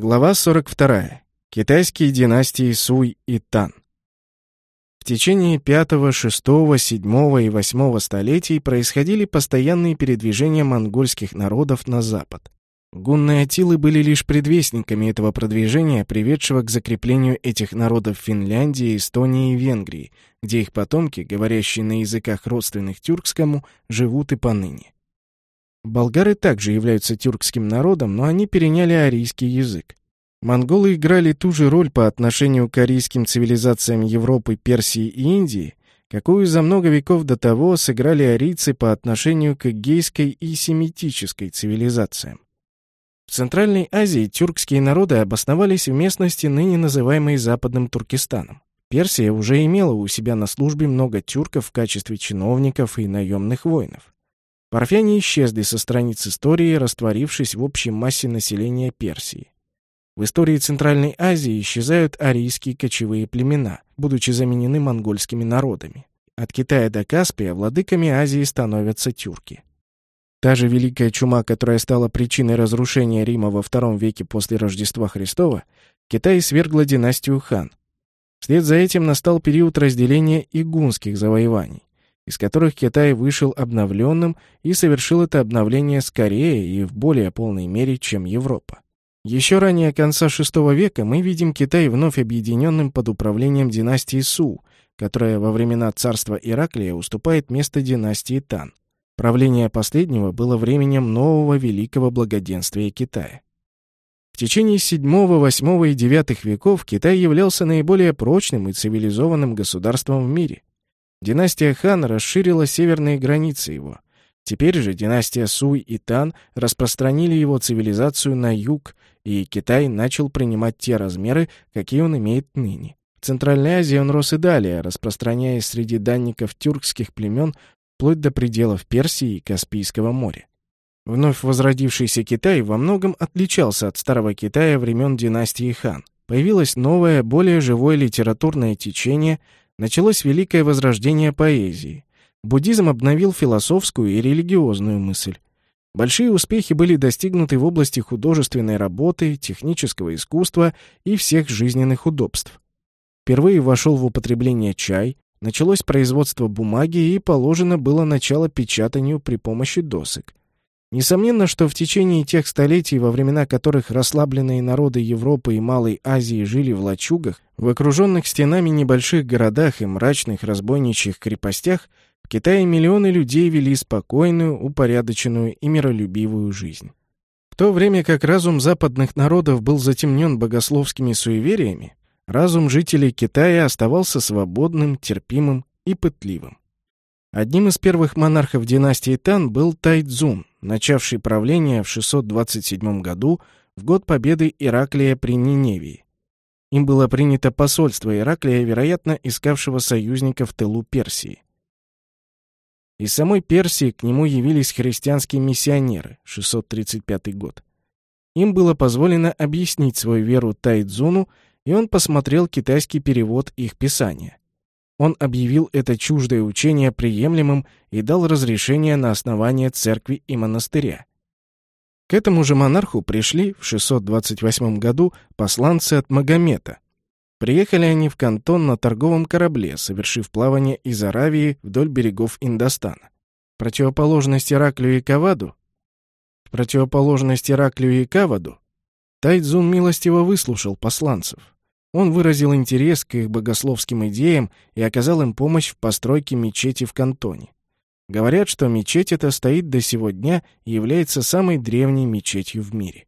Глава 42. Китайские династии Суй и Тан. В течение 5, 6, 7 и 8 столетий происходили постоянные передвижения монгольских народов на запад. Гунны Атилы были лишь предвестниками этого продвижения, приведшего к закреплению этих народов в Финляндии, Эстонии и Венгрии, где их потомки, говорящие на языках родственных тюркскому, живут и поныне. Болгары также являются тюркским народом, но они переняли арийский язык. Монголы играли ту же роль по отношению к арийским цивилизациям Европы, Персии и Индии, какую за много веков до того сыграли арийцы по отношению к гейской и семитической цивилизациям. В Центральной Азии тюркские народы обосновались в местности, ныне называемой Западным Туркестаном. Персия уже имела у себя на службе много тюрков в качестве чиновников и наемных воинов. Парфяне исчезли со страниц истории, растворившись в общей массе населения Персии. В истории Центральной Азии исчезают арийские кочевые племена, будучи заменены монгольскими народами. От Китая до Каспия владыками Азии становятся тюрки. Та же Великая Чума, которая стала причиной разрушения Рима во II веке после Рождества Христова, Китай свергла династию хан. Вслед за этим настал период разделения игунских завоеваний из которых Китай вышел обновленным и совершил это обновление скорее и в более полной мере, чем Европа. Еще ранее конца VI века мы видим Китай вновь объединенным под управлением династии Су, которая во времена царства Ираклия уступает место династии Тан. Правление последнего было временем нового великого благоденствия Китая. В течение VII, VIII и IX веков Китай являлся наиболее прочным и цивилизованным государством в мире. Династия Хан расширила северные границы его. Теперь же династия Суй и Тан распространили его цивилизацию на юг, и Китай начал принимать те размеры, какие он имеет ныне. В Центральной Азии он рос и далее, распространяясь среди данников тюркских племен вплоть до пределов Персии и Каспийского моря. Вновь возродившийся Китай во многом отличался от старого Китая времен династии Хан. Появилось новое, более живое литературное течение, началось великое возрождение поэзии. Буддизм обновил философскую и религиозную мысль. Большие успехи были достигнуты в области художественной работы, технического искусства и всех жизненных удобств. Впервые вошел в употребление чай, началось производство бумаги и положено было начало печатанию при помощи досок. Несомненно, что в течение тех столетий, во времена которых расслабленные народы Европы и Малой Азии жили в лачугах, в окруженных стенами небольших городах и мрачных разбойничьих крепостях, в Китае миллионы людей вели спокойную, упорядоченную и миролюбивую жизнь. В то время как разум западных народов был затемнен богословскими суевериями, разум жителей Китая оставался свободным, терпимым и пытливым. Одним из первых монархов династии Тан был Тайцзун, начавший правление в 627 году в год победы Ираклия при Ниневии. Им было принято посольство Ираклия, вероятно, искавшего союзников в тылу Персии. Из самой Персии к нему явились христианские миссионеры, 635 год. Им было позволено объяснить свою веру Тайцзуну, и он посмотрел китайский перевод их писания. Он объявил это чуждое учение приемлемым и дал разрешение на основание церкви и монастыря. К этому же монарху пришли в 628 году посланцы от Магомета. Приехали они в Кантон на торговом корабле, совершив плавание из Аравии вдоль берегов Индостана. Противоположность Ираклию и Каваду, в противоположность Ираклию и Каваду, Тайцзун милостиво выслушал посланцев. Он выразил интерес к их богословским идеям и оказал им помощь в постройке мечети в Кантоне. Говорят, что мечеть эта стоит до сего дня и является самой древней мечетью в мире.